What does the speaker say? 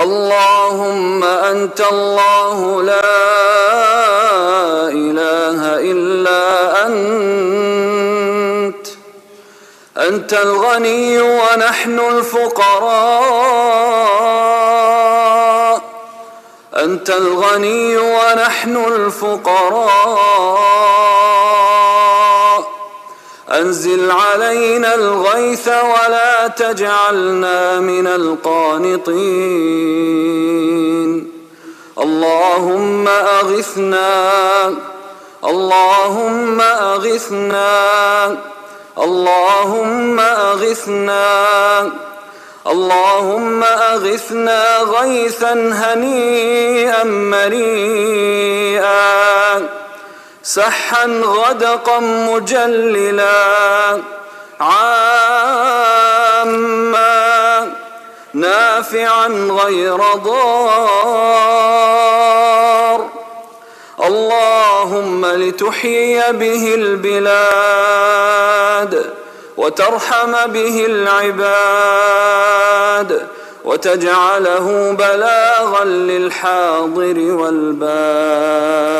اللهم أنت الله لا إله إلا أنت. أنت الغني ونحن الفقراء. أنت الغني ونحن الفقراء. أنزل علينا الغيث ولا تجعلنا من القانطين. اللهم أغثنا اللهم أغثنا اللهم أغثنا اللهم أغثنا غيثا هنيئا مريئا. سحا غدقا مجللا عاما نافعا غير ضار. اللهم لتحيي به البلاد وترحم به العباد وتجعله بلاغا للحاضر والباد.